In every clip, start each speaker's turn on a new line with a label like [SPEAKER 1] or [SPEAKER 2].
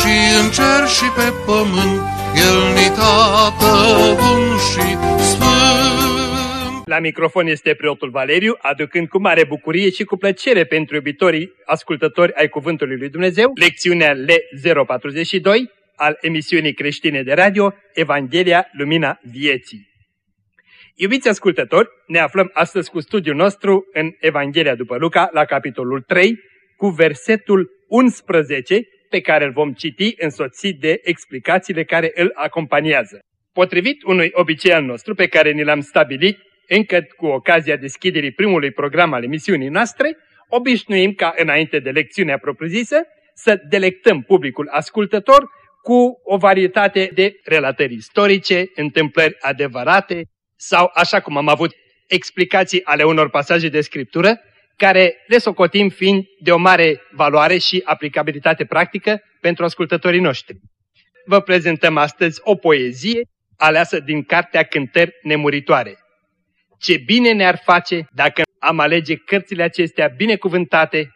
[SPEAKER 1] și în cer și pe pământ, El ni tată bun și sfânt.
[SPEAKER 2] La microfon este preotul Valeriu, aducând cu mare bucurie și cu plăcere pentru iubitorii ascultători ai Cuvântului Lui Dumnezeu, lecțiunea L042 al emisiunii creștine de radio Evanghelia Lumina Vieții. Iubiți ascultători, ne aflăm astăzi cu studiul nostru în Evanghelia după Luca, la capitolul 3, cu versetul 11, pe care îl vom citi însoțit de explicațiile care îl acompaniază. Potrivit unui obicei al nostru pe care ni l-am stabilit încă cu ocazia deschiderii primului program al emisiunii noastre, obișnuim ca înainte de lecțiunea propriu-zisă să delectăm publicul ascultător cu o varietate de relatări istorice, întâmplări adevărate sau, așa cum am avut explicații ale unor pasaje de scriptură, care le socotim fiind de o mare valoare și aplicabilitate practică pentru ascultătorii noștri. Vă prezentăm astăzi o poezie aleasă din Cartea Cântări Nemuritoare. Ce bine ne-ar face dacă am alege cărțile acestea binecuvântate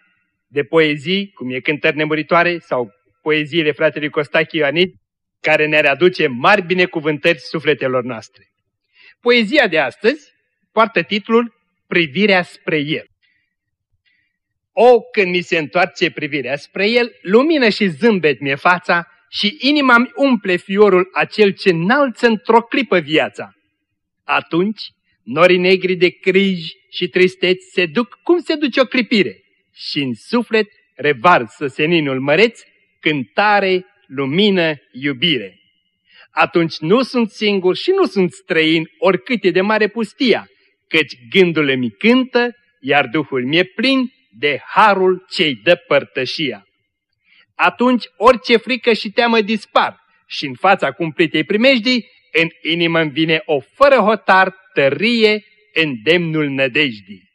[SPEAKER 2] de poezii, cum e Cântări Nemuritoare sau poeziile fratelui Costache Ioanid, care ne-ar aduce mari binecuvântări sufletelor noastre. Poezia de astăzi poartă titlul Privirea spre El. O, când mi se întoarce privirea spre El, lumină și zâmbet mi-e fața și inima-mi umple fiorul acel ce înalță într-o clipă viața. Atunci, norii negri de criji și tristeți se duc cum se duce o clipire și în suflet revarsă seninul măreț, cântare, lumină, iubire. Atunci nu sunt singur și nu sunt străin oricât e de mare pustia, căci gândul mi cântă, iar Duhul mi-e plin de harul ce-i dă părtășia. Atunci orice frică și teamă dispar și în fața cumplitei primejdii, în inimă îmi vine o fără hotar tărie îndemnul nădejdii.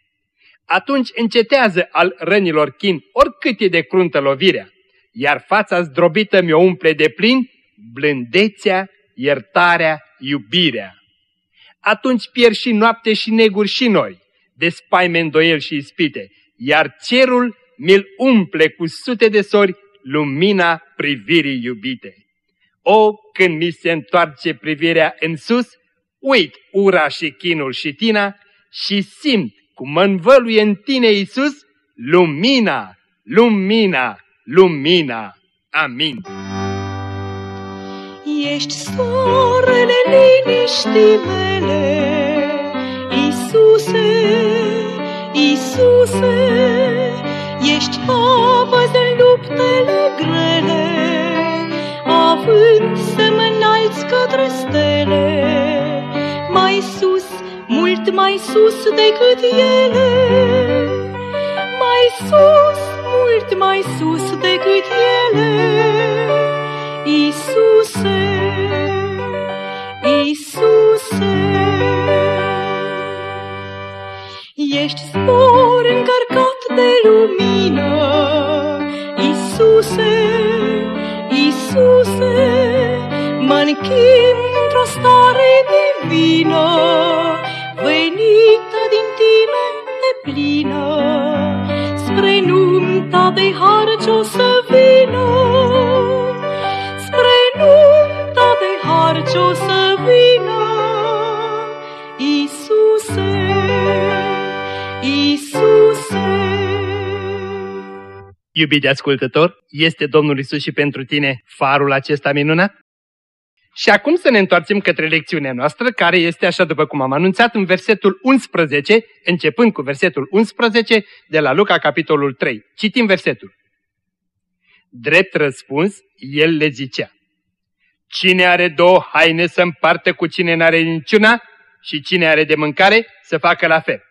[SPEAKER 2] Atunci încetează al rănilor chin oricât e de cruntă lovirea, iar fața zdrobită mi-o umple de plin blândețea, iertarea, iubirea. Atunci pierd și noapte și neguri și noi, de spaime îndoiel și ispite, iar cerul mi-l umple cu sute de sori lumina privirii iubite. O, când mi se întoarce privirea în sus, uit ura și chinul și tina și simt cum mă învăluie în tine, Iisus, lumina, lumina, lumina. Amin.
[SPEAKER 3] Ești soarele liniștii mele, Iisuse, Iisuse, ești apă în luptele grele, având să mă înalți către stele, mai sus, mult mai sus decât ele, mai sus, mult mai sus decât ele, Iisuse, Iisuse. De lumină, Iisuse, Iisuse, mă închin într-o stare divină, venită din tine de plină, spre nunta de har ce-o să vină, spre nunta de har ce-o să
[SPEAKER 2] Iubite ascultător, este Domnul Isus și pentru tine farul acesta minunat? Și acum să ne întoarcem către lecțiunea noastră, care este așa după cum am anunțat în versetul 11, începând cu versetul 11 de la Luca capitolul 3. Citim versetul. Drept răspuns, el le zicea, Cine are două haine să împartă cu cine n-are niciuna și cine are de mâncare să facă la fel.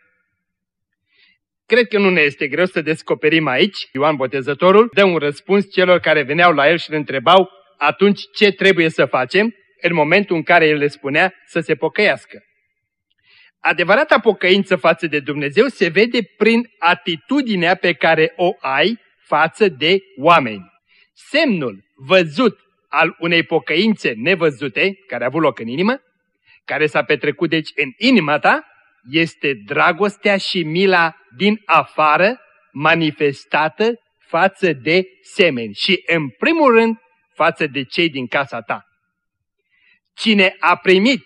[SPEAKER 2] Cred că nu ne este greu să descoperim aici, Ioan Botezătorul dă un răspuns celor care veneau la el și îl întrebau atunci ce trebuie să facem în momentul în care el le spunea să se pocăiască. Adevărata pocăință față de Dumnezeu se vede prin atitudinea pe care o ai față de oameni. Semnul văzut al unei pocăințe nevăzute, care a avut loc în inimă, care s-a petrecut deci în inima ta, este dragostea și mila din afară manifestată față de semeni și, în primul rând, față de cei din casa ta. Cine a primit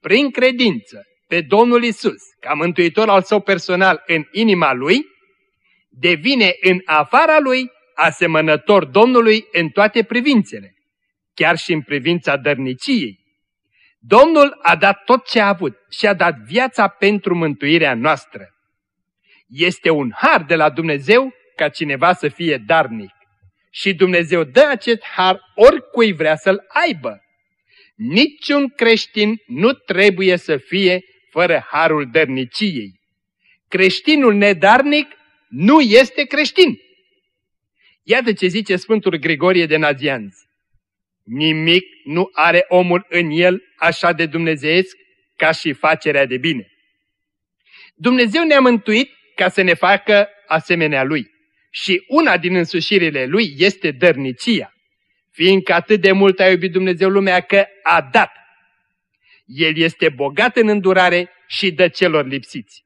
[SPEAKER 2] prin credință pe Domnul Isus ca mântuitor al său personal în inima lui, devine în afara lui asemănător Domnului în toate privințele, chiar și în privința dărniciei. Domnul a dat tot ce a avut și a dat viața pentru mântuirea noastră. Este un har de la Dumnezeu ca cineva să fie darnic. Și Dumnezeu dă acest har oricui vrea să-l aibă. Niciun creștin nu trebuie să fie fără harul dărniciei. Creștinul nedarnic nu este creștin. Iată ce zice Sfântul Grigorie de Nazianz. Nimic nu are omul în el așa de dumnezeiesc ca și facerea de bine. Dumnezeu ne-a mântuit ca să ne facă asemenea Lui. Și una din însușirile Lui este dărnicia, fiindcă atât de mult a iubit Dumnezeu lumea că a dat. El este bogat în îndurare și dă celor lipsiți.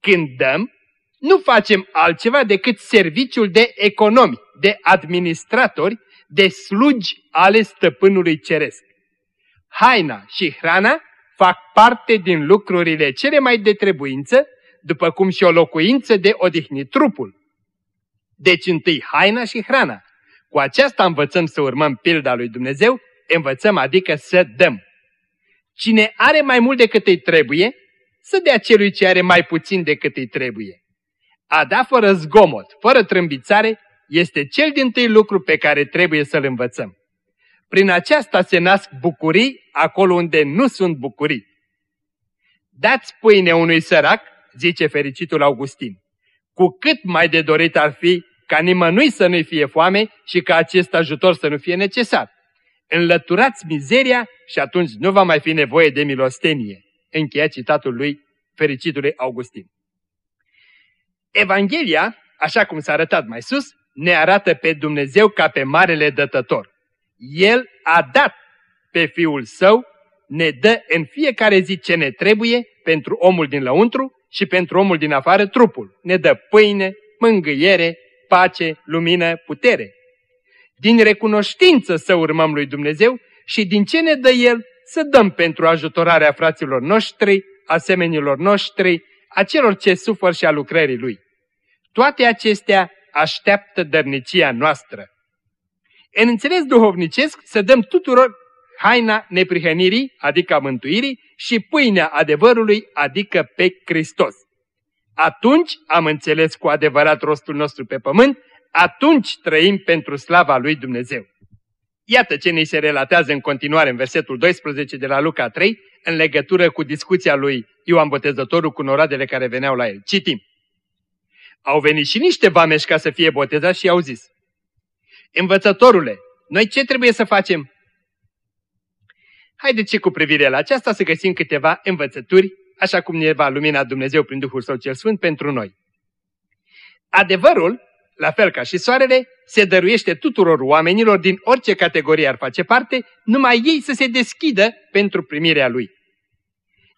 [SPEAKER 2] Când dăm, nu facem altceva decât serviciul de economi, de administratori, de slugi ale stăpânului ceresc. Haina și hrana fac parte din lucrurile cele mai de trebuință, după cum și o locuință de odihnit trupul. Deci întâi haina și hrana. Cu aceasta învățăm să urmăm pilda lui Dumnezeu, învățăm adică să dăm. Cine are mai mult decât îi trebuie, să dea celui ce are mai puțin decât îi trebuie. A da fără zgomot, fără trâmbițare, este cel din tâi lucru pe care trebuie să-l învățăm. Prin aceasta se nasc bucurii acolo unde nu sunt bucurii. Dați pâine unui sărac, zice fericitul Augustin, cu cât mai de dorit ar fi ca nimănui să nu-i fie foame și ca acest ajutor să nu fie necesar. Înlăturați mizeria și atunci nu va mai fi nevoie de milostenie. Încheia citatul lui fericitului Augustin. Evanghelia, așa cum s-a arătat mai sus, ne arată pe Dumnezeu ca pe marele dătător. El a dat pe Fiul Său, ne dă în fiecare zi ce ne trebuie pentru omul din lăuntru și pentru omul din afară trupul. Ne dă pâine, mângâiere, pace, lumină, putere. Din recunoștință să urmăm lui Dumnezeu și din ce ne dă El să dăm pentru ajutorarea fraților noștri, asemenilor noștri, a celor ce sufăr și a lucrării Lui. Toate acestea așteaptă dărnicia noastră. În înțeles duhovnicesc să dăm tuturor haina neprihănirii, adică a mântuirii, și pâinea adevărului, adică pe Hristos. Atunci am înțeles cu adevărat rostul nostru pe pământ, atunci trăim pentru slava lui Dumnezeu. Iată ce ne se relatează în continuare în versetul 12 de la Luca 3, în legătură cu discuția lui Ioan Botezătorul cu noradele care veneau la el. Citim. Au venit și niște vameși ca să fie botezați și i-au zis, Învățătorule, noi ce trebuie să facem? Haideți și cu privire la aceasta să găsim câteva învățături, așa cum ne va lumina Dumnezeu prin Duhul Său cel Sfânt pentru noi. Adevărul, la fel ca și soarele, se dăruiește tuturor oamenilor din orice categorie ar face parte, numai ei să se deschidă pentru primirea lui.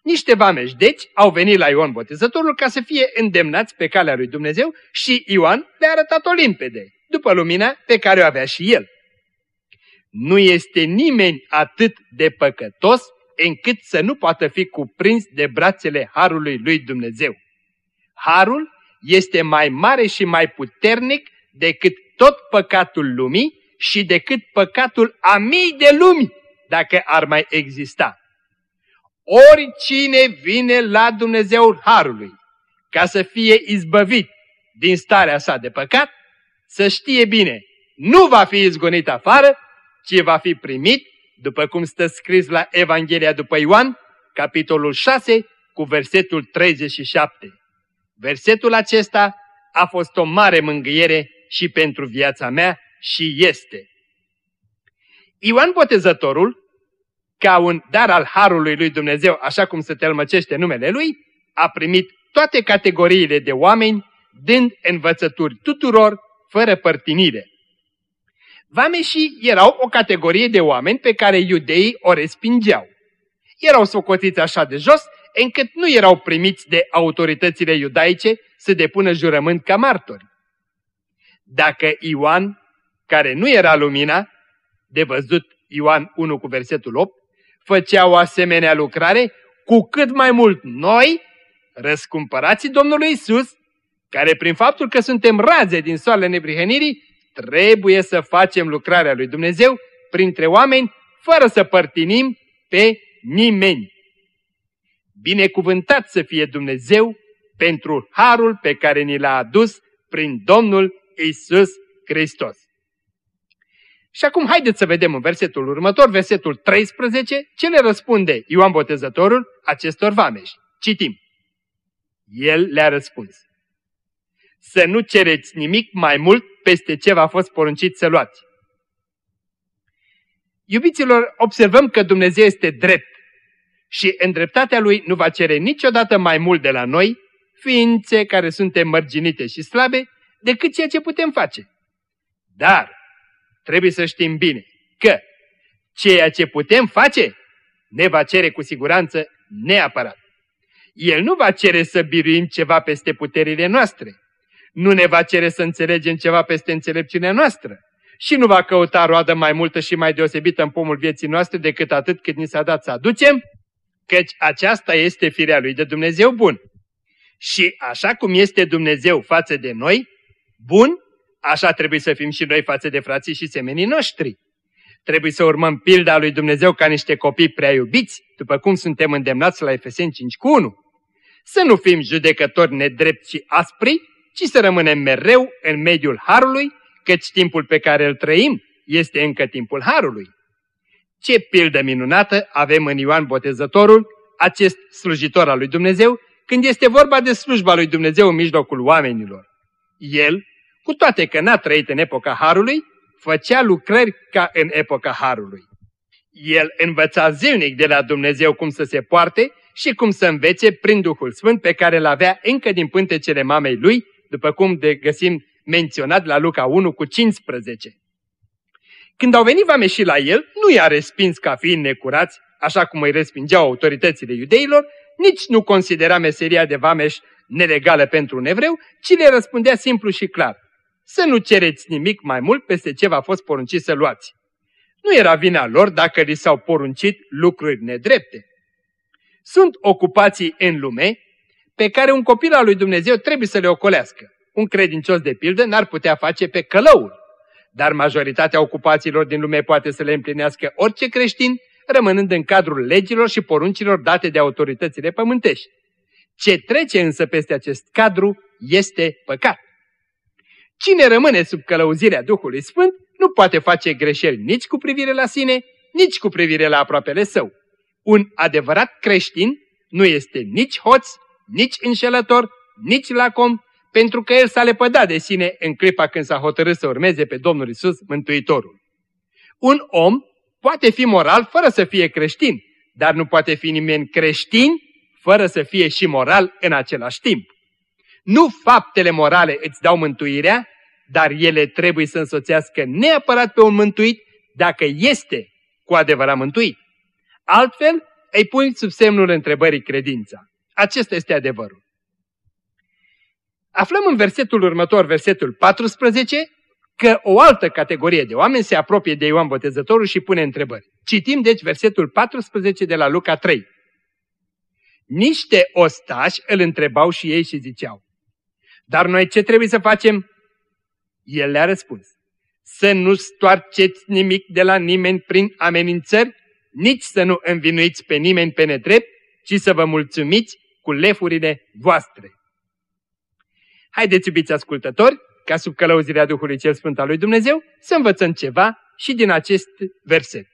[SPEAKER 2] Niște vameși, deci, au venit la Ioan Botezătorul ca să fie îndemnați pe calea lui Dumnezeu și Ioan le-a arătat-o limpede, după lumina pe care o avea și el. Nu este nimeni atât de păcătos încât să nu poată fi cuprins de brațele Harului lui Dumnezeu. Harul este mai mare și mai puternic decât tot păcatul lumii și decât păcatul a mii de lumi, dacă ar mai exista. Oricine vine la Dumnezeul Harului ca să fie izbăvit din starea sa de păcat, să știe bine, nu va fi izgonit afară, ci va fi primit, după cum stă scris la Evanghelia după Ioan, capitolul 6, cu versetul 37. Versetul acesta a fost o mare mângâiere și pentru viața mea și este. Ioan Botezătorul, ca un dar al Harului lui Dumnezeu, așa cum se telmăcește numele lui, a primit toate categoriile de oameni, dând învățături tuturor, fără părtinire. Vameșii erau o categorie de oameni pe care iudeii o respingeau. Erau socotiți așa de jos, încât nu erau primiți de autoritățile iudaice să depună jurământ ca martori. Dacă Ioan, care nu era lumina, de văzut Ioan 1 cu versetul 8, făcea o asemenea lucrare, cu cât mai mult noi, răscumpărații Domnului Isus, care prin faptul că suntem raze din soarele neprihănirii, trebuie să facem lucrarea lui Dumnezeu printre oameni, fără să părtinim pe nimeni. Binecuvântat să fie Dumnezeu pentru harul pe care ni l-a adus prin Domnul Isus Hristos. Și acum haideți să vedem în versetul următor, versetul 13, ce le răspunde Ioan Botezătorul acestor vameși. Citim. El le-a răspuns. Să nu cereți nimic mai mult peste ce v-a fost poruncit să luați. Iubiților, observăm că Dumnezeu este drept și în dreptatea Lui nu va cere niciodată mai mult de la noi, ființe care suntem mărginite și slabe, decât ceea ce putem face. Dar trebuie să știm bine că ceea ce putem face ne va cere cu siguranță neapărat. El nu va cere să biruim ceva peste puterile noastre, nu ne va cere să înțelegem ceva peste înțelepciunea noastră și nu va căuta roadă mai multă și mai deosebită în pomul vieții noastre decât atât cât ni s-a dat să aducem, căci aceasta este firea lui de Dumnezeu bun. Și așa cum este Dumnezeu față de noi, bun, așa trebuie să fim și noi față de frații și semenii noștri. Trebuie să urmăm pilda lui Dumnezeu ca niște copii prea iubiți, după cum suntem îndemnați la Efeseni 5 cu 1. Să nu fim judecători nedrepti și aspri, ci să rămânem mereu în mediul Harului, căci timpul pe care îl trăim este încă timpul Harului. Ce pildă minunată avem în Ioan Botezătorul, acest slujitor al lui Dumnezeu, când este vorba de slujba lui Dumnezeu în mijlocul oamenilor. El, cu toate că n-a trăit în epoca Harului, făcea lucrări ca în epoca Harului. El învăța zilnic de la Dumnezeu cum să se poarte și cum să învețe prin Duhul Sfânt pe care îl avea încă din pântecele mamei lui, după cum de găsim menționat la Luca 1 cu 15. Când au venit vameșii la el, nu i-a respins ca fiind necurați, așa cum îi respingeau autoritățile iudeilor, nici nu considera meseria de vameș nelegală pentru un evreu, ci le răspundea simplu și clar. Să nu cereți nimic mai mult peste ce v-a fost poruncit să luați. Nu era vina lor dacă li s-au poruncit lucruri nedrepte. Sunt ocupații în lume pe care un copil al lui Dumnezeu trebuie să le ocolească. Un credincios de pildă n-ar putea face pe călăul, dar majoritatea ocupațiilor din lume poate să le împlinească orice creștin, rămânând în cadrul legilor și poruncilor date de autoritățile pământești. Ce trece însă peste acest cadru este păcat. Cine rămâne sub călăuzirea Duhului Sfânt nu poate face greșeli nici cu privire la sine, nici cu privire la aproapele său. Un adevărat creștin nu este nici hoț, nici înșelător, nici lacom, pentru că el s-a lepădat de sine în clipa când s-a hotărât să urmeze pe Domnul Isus, Mântuitorul. Un om poate fi moral fără să fie creștin, dar nu poate fi nimeni creștin fără să fie și moral în același timp. Nu faptele morale îți dau mântuirea, dar ele trebuie să însoțească neapărat pe un mântuit dacă este cu adevărat mântuit. Altfel, îi pui sub semnul întrebării credința. Acesta este adevărul. Aflăm în versetul următor, versetul 14, că o altă categorie de oameni se apropie de Ioan Botezătorul și pune întrebări. Citim deci versetul 14 de la Luca 3. Niște ostași îl întrebau și ei și ziceau, Dar noi ce trebuie să facem? El le-a răspuns, Să nu stoarceți nimic de la nimeni prin amenințări, nici să nu învinuiți pe nimeni pe nedrept, ci să vă mulțumiți cu lefurile voastre. Haideți, iubiți ascultători, ca sub călăuzirea Duhului Cel Sfânt al lui Dumnezeu, să învățăm ceva și din acest verset.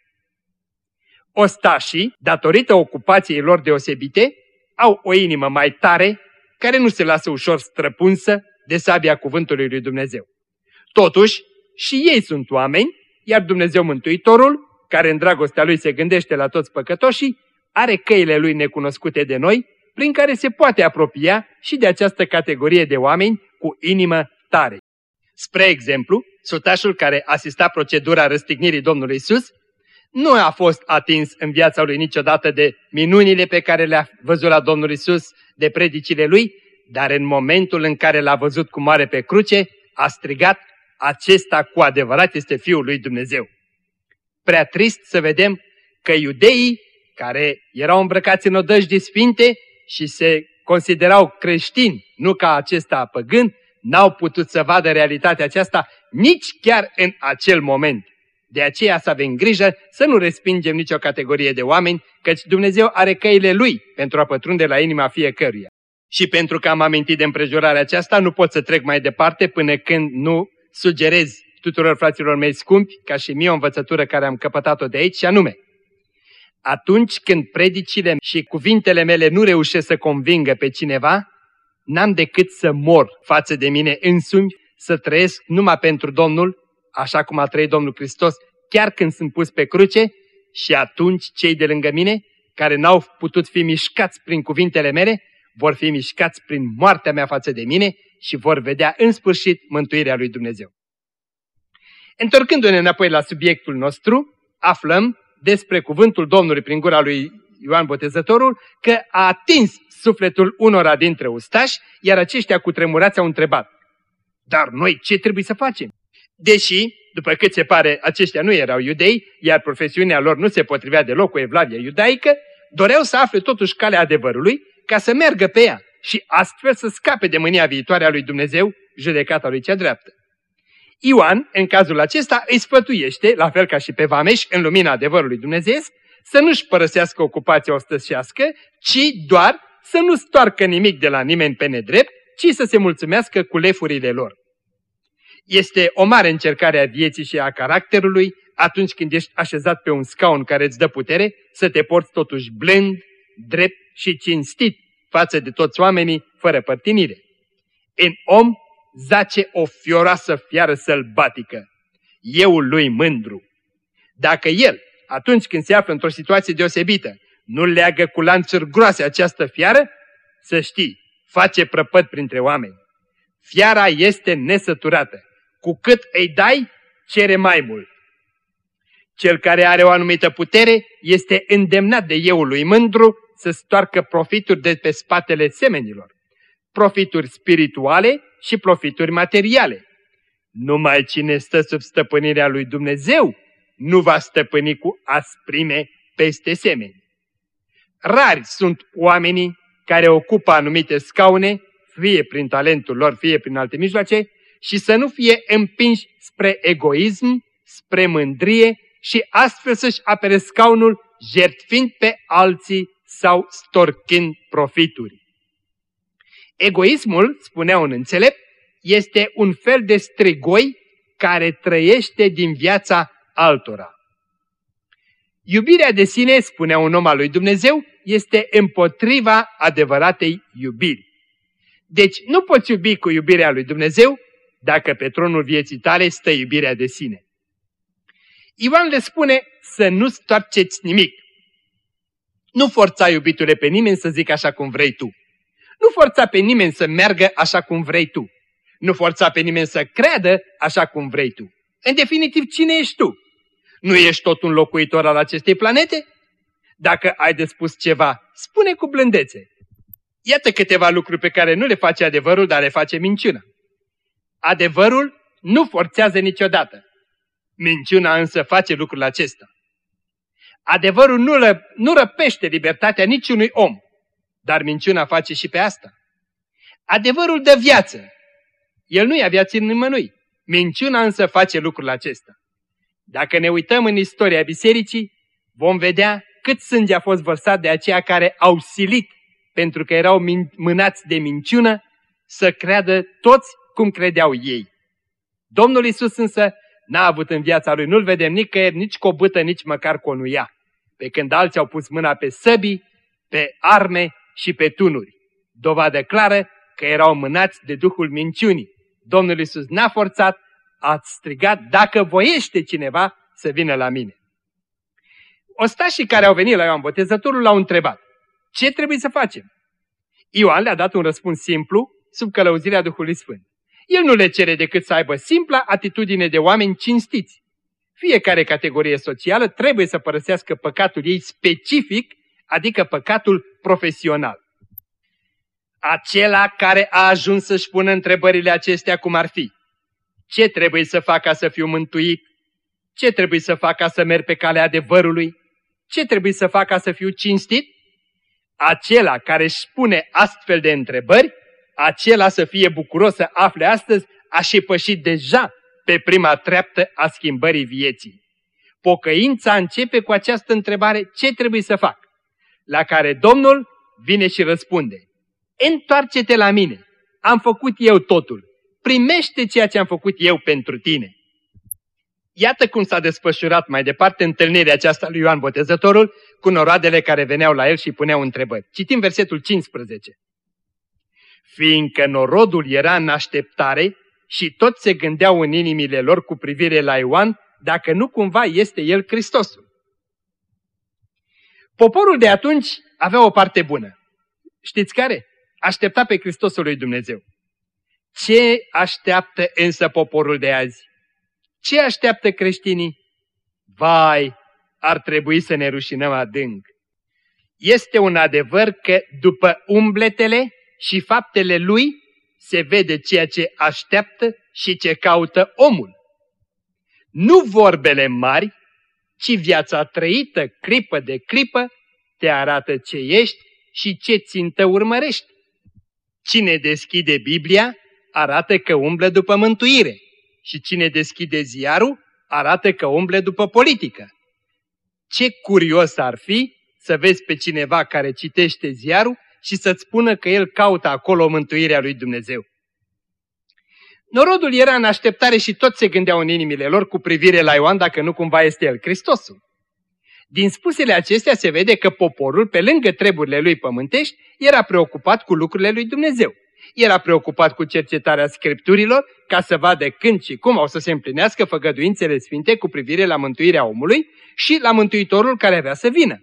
[SPEAKER 2] Ostașii, datorită ocupației lor deosebite, au o inimă mai tare, care nu se lasă ușor străpunsă de sabia cuvântului lui Dumnezeu. Totuși, și ei sunt oameni, iar Dumnezeu Mântuitorul care în dragostea lui se gândește la toți păcătoșii, are căile lui necunoscute de noi, prin care se poate apropia și de această categorie de oameni cu inimă tare. Spre exemplu, sutașul care asista procedura răstignirii Domnului Isus nu a fost atins în viața lui niciodată de minunile pe care le-a văzut la Domnul Isus, de predicile lui, dar în momentul în care l-a văzut cu mare pe cruce, a strigat, acesta cu adevărat este Fiul lui Dumnezeu. Prea trist să vedem că iudeii, care erau îmbrăcați în odăjdi sfinte și se considerau creștini, nu ca acesta păgân, n-au putut să vadă realitatea aceasta nici chiar în acel moment. De aceea să avem grijă să nu respingem nicio categorie de oameni, căci Dumnezeu are căile Lui pentru a pătrunde la inima fiecăruia. Și pentru că am amintit de împrejurarea aceasta, nu pot să trec mai departe până când nu sugerez tuturor fraților mei scumpi, ca și mie o învățătură care am căpătat-o de aici, și anume, atunci când predicile și cuvintele mele nu reușesc să convingă pe cineva, n-am decât să mor față de mine însumi, să trăiesc numai pentru Domnul, așa cum a trăit Domnul Hristos, chiar când sunt pus pe cruce, și atunci cei de lângă mine, care n-au putut fi mișcați prin cuvintele mele, vor fi mișcați prin moartea mea față de mine și vor vedea în sfârșit mântuirea lui Dumnezeu. Întorcându-ne înapoi la subiectul nostru, aflăm despre cuvântul Domnului prin gura lui Ioan Botezătorul că a atins sufletul unora dintre ustași, iar aceștia cu tremurați au întrebat, dar noi ce trebuie să facem? Deși, după cât se pare, aceștia nu erau iudei, iar profesiunea lor nu se potrivea deloc cu evlavia iudaică, doreau să afle totuși calea adevărului ca să meargă pe ea și astfel să scape de mânia viitoare a lui Dumnezeu, judecata lui cea dreaptă. Ioan, în cazul acesta, îi sfătuiește, la fel ca și pe Vameș, în lumina adevărului Dumnezeu, să nu-și părăsească ocupația ostășească, ci doar să nu stoarcă nimic de la nimeni pe nedrept, ci să se mulțumească cu lefurile lor. Este o mare încercare a vieții și a caracterului atunci când ești așezat pe un scaun care îți dă putere, să te porți totuși blând, drept și cinstit față de toți oamenii, fără părtinire. În om zace o fioroasă fiară sălbatică, euul lui mândru. Dacă el, atunci când se află într-o situație deosebită, nu leagă cu lanțuri groase această fiară, să știi, face prăpăd printre oameni. Fiara este nesăturată. Cu cât îi dai, cere mai mult. Cel care are o anumită putere este îndemnat de euul lui mândru să stoarcă profituri de pe spatele semenilor. Profituri spirituale și profituri materiale. Numai cine stă sub stăpânirea lui Dumnezeu nu va stăpâni cu asprime peste semeni. Rari sunt oamenii care ocupă anumite scaune, fie prin talentul lor, fie prin alte mijloace, și să nu fie împinși spre egoism, spre mândrie și astfel să-și apere scaunul jertfind pe alții sau storchind profituri. Egoismul, spunea un înțelept, este un fel de strigoi care trăiește din viața altora. Iubirea de sine, spunea un om al lui Dumnezeu, este împotriva adevăratei iubiri. Deci nu poți iubi cu iubirea lui Dumnezeu dacă pe tronul vieții tale stă iubirea de sine. Ioan le spune să nu stoarceți nimic. Nu forța, iubitule, pe nimeni să zică așa cum vrei tu. Nu forța pe nimeni să meargă așa cum vrei tu. Nu forța pe nimeni să creadă așa cum vrei tu. În definitiv, cine ești tu? Nu ești tot un locuitor al acestei planete? Dacă ai de spus ceva, spune cu blândețe. Iată câteva lucruri pe care nu le face adevărul, dar le face minciuna. Adevărul nu forțează niciodată. Minciuna însă face lucrul acesta. Adevărul nu, ră, nu răpește libertatea niciunui om, dar minciuna face și pe asta. Adevărul dă viață. El nu ia viață în nimănui. Minciuna însă face lucrul acesta. Dacă ne uităm în istoria bisericii, vom vedea cât sânge a fost vărsat de aceia care au silit, pentru că erau mânați de minciună, să creadă toți cum credeau ei. Domnul Isus însă n-a avut în viața lui, nu-l vedem nicăieri, nici cu o bâtă, nici măcar cu o nuia. Pe când alții au pus mâna pe săbii, pe arme și pe tunuri. Dovadă clară că erau mânați de Duhul minciunii. Domnul Isus n-a forțat, a strigat, dacă voiește cineva să vină la mine. Ostașii care au venit la Ioan Botezătorul l-au întrebat, ce trebuie să facem? Ioan le-a dat un răspuns simplu, sub călăuzirea Duhului Sfânt. El nu le cere decât să aibă simpla atitudine de oameni cinstiți. Fiecare categorie socială trebuie să părăsească păcatul ei specific, adică păcatul profesional. Acela care a ajuns să-și pună întrebările acestea cum ar fi. Ce trebuie să fac ca să fiu mântuit? Ce trebuie să fac ca să merg pe calea adevărului? Ce trebuie să fac ca să fiu cinstit? Acela care își pune astfel de întrebări, acela să fie bucuros să afle astăzi, a și pășit deja pe prima treaptă a schimbării vieții. Pocăința începe cu această întrebare, ce trebuie să fac? La care Domnul vine și răspunde, întoarce-te la mine, am făcut eu totul, primește ceea ce am făcut eu pentru tine. Iată cum s-a desfășurat mai departe întâlnirea aceasta lui Ioan Botezătorul cu noroadele care veneau la el și puneau întrebări. Citim versetul 15. Fiindcă norodul era în așteptare și toți se gândeau în inimile lor cu privire la Ioan, dacă nu cumva este el Hristosul. Poporul de atunci avea o parte bună. Știți care? Aștepta pe Hristosul lui Dumnezeu. Ce așteaptă însă poporul de azi? Ce așteaptă creștinii? Vai, ar trebui să ne rușinăm adânc. Este un adevăr că după umbletele și faptele lui se vede ceea ce așteaptă și ce caută omul. Nu vorbele mari, ci viața trăită clipă de clipă te arată ce ești și ce țintă urmărești. Cine deschide Biblia arată că umblă după mântuire și cine deschide ziarul arată că umble după politică. Ce curios ar fi să vezi pe cineva care citește ziarul și să-ți spună că el caută acolo mântuirea lui Dumnezeu. Norodul era în așteptare și toți se gândeau în inimile lor cu privire la Ioan dacă nu cumva este el Hristosul. Din spusele acestea se vede că poporul, pe lângă treburile lui pământești, era preocupat cu lucrurile lui Dumnezeu. Era preocupat cu cercetarea scripturilor ca să vadă când și cum au să se împlinească făgăduințele sfinte cu privire la mântuirea omului și la mântuitorul care avea să vină.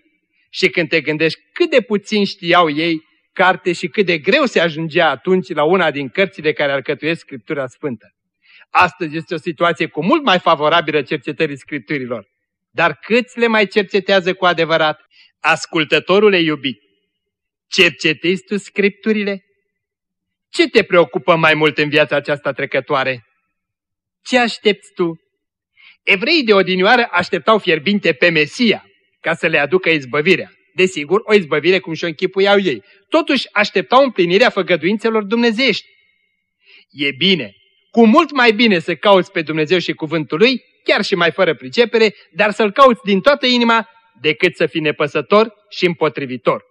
[SPEAKER 2] Și când te gândești cât de puțin știau ei carte și cât de greu se ajungea atunci la una din cărțile care alcătuiesc Scriptura Sfântă. Astăzi este o situație cu mult mai favorabilă cercetării Scripturilor. Dar câți le mai cercetează cu adevărat? Ascultătorule iubit, cercetezi tu Scripturile? Ce te preocupă mai mult în viața aceasta trecătoare? Ce aștepți tu? Evreii de odinioară așteptau fierbinte pe Mesia ca să le aducă izbăvirea. Desigur, o izbăvire cum și-o închipuiau ei. Totuși așteptau împlinirea făgăduințelor dumnezeiești. E bine, cu mult mai bine să cauți pe Dumnezeu și cuvântul Lui, chiar și mai fără pricepere, dar să-L cauți din toată inima, decât să fii nepăsător și împotrivitor.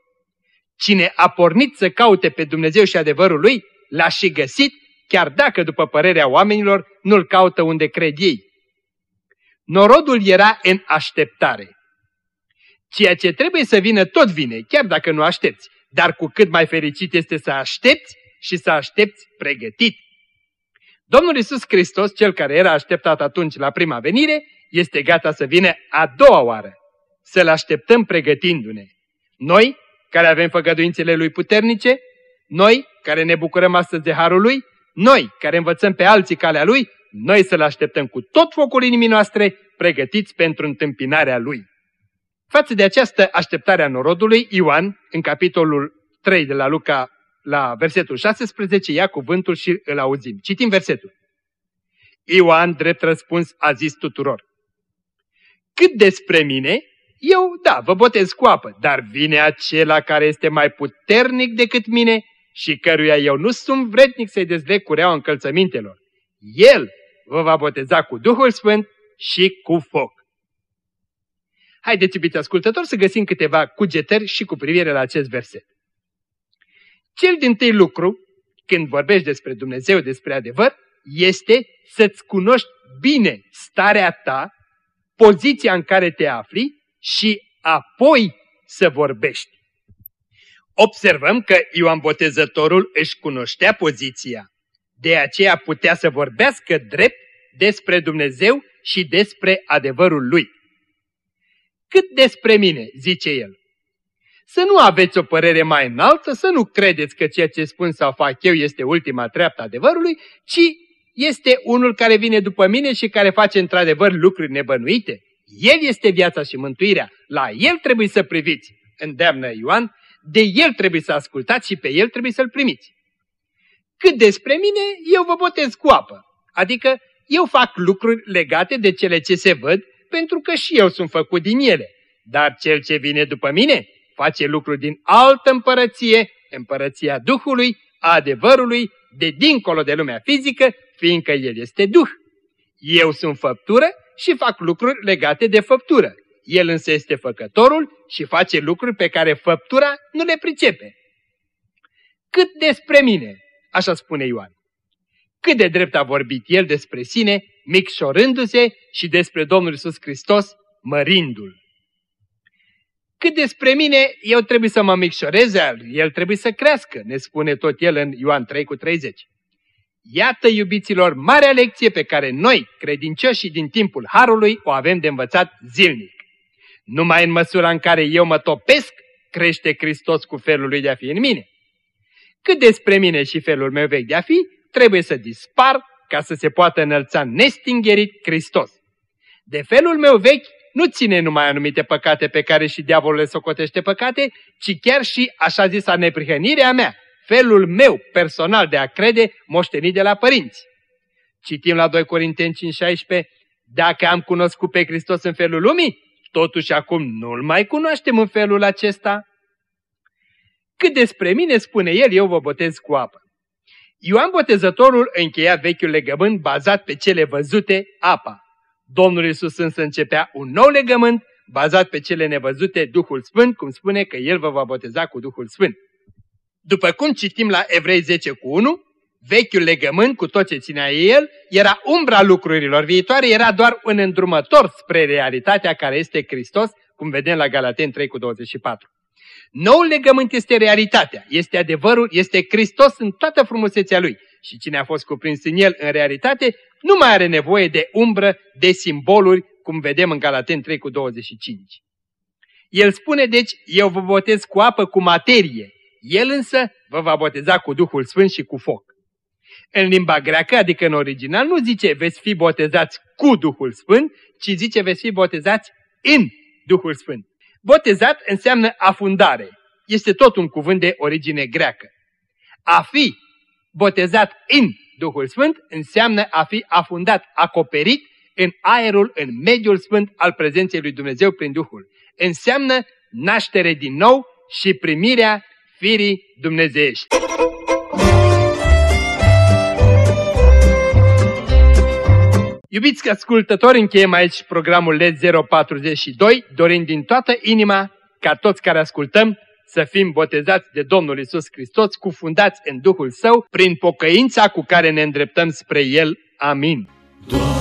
[SPEAKER 2] Cine a pornit să caute pe Dumnezeu și adevărul Lui, l-a și găsit, chiar dacă, după părerea oamenilor, nu-l caută unde cred ei. Norodul era în așteptare. Ceea ce trebuie să vină tot vine, chiar dacă nu aștepți, dar cu cât mai fericit este să aștepți și să aștepți pregătit. Domnul Isus Hristos, cel care era așteptat atunci la prima venire, este gata să vină a doua oară. Să-L așteptăm pregătindu-ne. Noi, care avem făgăduințele Lui puternice, noi, care ne bucurăm astăzi de Harul Lui, noi, care învățăm pe alții calea Lui, noi să-L așteptăm cu tot focul inimii noastre, pregătiți pentru întâmpinarea Lui. Față de această așteptare a norodului, Ioan, în capitolul 3 de la Luca, la versetul 16, ia cuvântul și îl auzim. Citim versetul. Ioan, drept răspuns, a zis tuturor. Cât despre mine, eu, da, vă botez cu apă, dar vine acela care este mai puternic decât mine și căruia eu nu sunt vrednic să-i dezleg cureaua încălțămintelor. El vă va boteza cu Duhul Sfânt și cu foc. Haideți, iubiți ascultători, să găsim câteva cugetări și cu privire la acest verset. Cel din tâi lucru, când vorbești despre Dumnezeu, despre adevăr, este să-ți cunoști bine starea ta, poziția în care te afli și apoi să vorbești. Observăm că Ioan Botezătorul își cunoștea poziția, de aceea putea să vorbească drept despre Dumnezeu și despre adevărul lui. Cât despre mine, zice el, să nu aveți o părere mai înaltă, să nu credeți că ceea ce spun sau fac eu este ultima treaptă adevărului, ci este unul care vine după mine și care face într-adevăr lucruri nebănuite. El este viața și mântuirea. La El trebuie să priviți, îndeamnă Ioan, de El trebuie să ascultați și pe El trebuie să-L primiți. Cât despre mine, eu vă botez cu apă. Adică eu fac lucruri legate de cele ce se văd, pentru că și eu sunt făcut din ele. Dar cel ce vine după mine face lucruri din altă împărăție, împărăția Duhului, a adevărului, de dincolo de lumea fizică, fiindcă El este Duh. Eu sunt făptură și fac lucruri legate de făptură. El însă este făcătorul și face lucruri pe care făptura nu le pricepe. Cât despre mine, așa spune Ioan. Cât de drept a vorbit el despre sine, micșorându-se și despre Domnul Isus Hristos, mărindu-l. Cât despre mine, eu trebuie să mă micșorez, el trebuie să crească, ne spune tot el în Ioan 3 cu 30. Iată, iubiților, marea lecție pe care noi, credincioșii din timpul Harului, o avem de învățat zilnic. Numai în măsura în care eu mă topesc, crește Hristos cu felul lui de a fi în mine. Cât despre mine și felul meu vechi de a fi, trebuie să dispar ca să se poată înălța nestingerit Hristos. De felul meu vechi nu ține numai anumite păcate pe care și diavolul le socotește păcate, ci chiar și așa zisa neprihănirea mea, felul meu personal de a crede moștenit de la părinți. Citim la 2 Corinteni 5,16, dacă am cunoscut pe Hristos în felul lumii, totuși acum nu-L mai cunoaștem în felul acesta. Cât despre mine, spune el, eu vă botez cu apă. Ioan Botezătorul încheia vechiul legământ bazat pe cele văzute, apa. Domnul Iisus însă începea un nou legământ bazat pe cele nevăzute, Duhul Sfânt, cum spune că El vă va boteza cu Duhul Sfânt. După cum citim la Evrei 10 cu 1, vechiul legământ cu tot ce ținea el era umbra lucrurilor viitoare, era doar un îndrumător spre realitatea care este Hristos, cum vedem la Galaten 3 cu 24. Noul legământ este realitatea, este adevărul, este Hristos în toată frumusețea Lui. Și cine a fost cuprins în El în realitate, nu mai are nevoie de umbră, de simboluri, cum vedem în Galaten 3 cu 25. El spune deci, eu vă botez cu apă, cu materie. El însă vă va boteza cu Duhul Sfânt și cu foc. În limba greacă, adică în original, nu zice veți fi botezați cu Duhul Sfânt, ci zice veți fi botezați în Duhul Sfânt. Botezat înseamnă afundare. Este tot un cuvânt de origine greacă. A fi botezat în Duhul Sfânt înseamnă a fi afundat, acoperit în aerul, în mediul sfânt al prezenței lui Dumnezeu prin Duhul. Înseamnă naștere din nou și primirea firii dumnezeiești. Iubiți ascultători, încheiem aici programul LED 042, dorind din toată inima ca toți care ascultăm să fim botezați de Domnul Isus Hristos, cufundați în Duhul Său, prin pocăința cu care ne îndreptăm spre El. Amin. Doamne.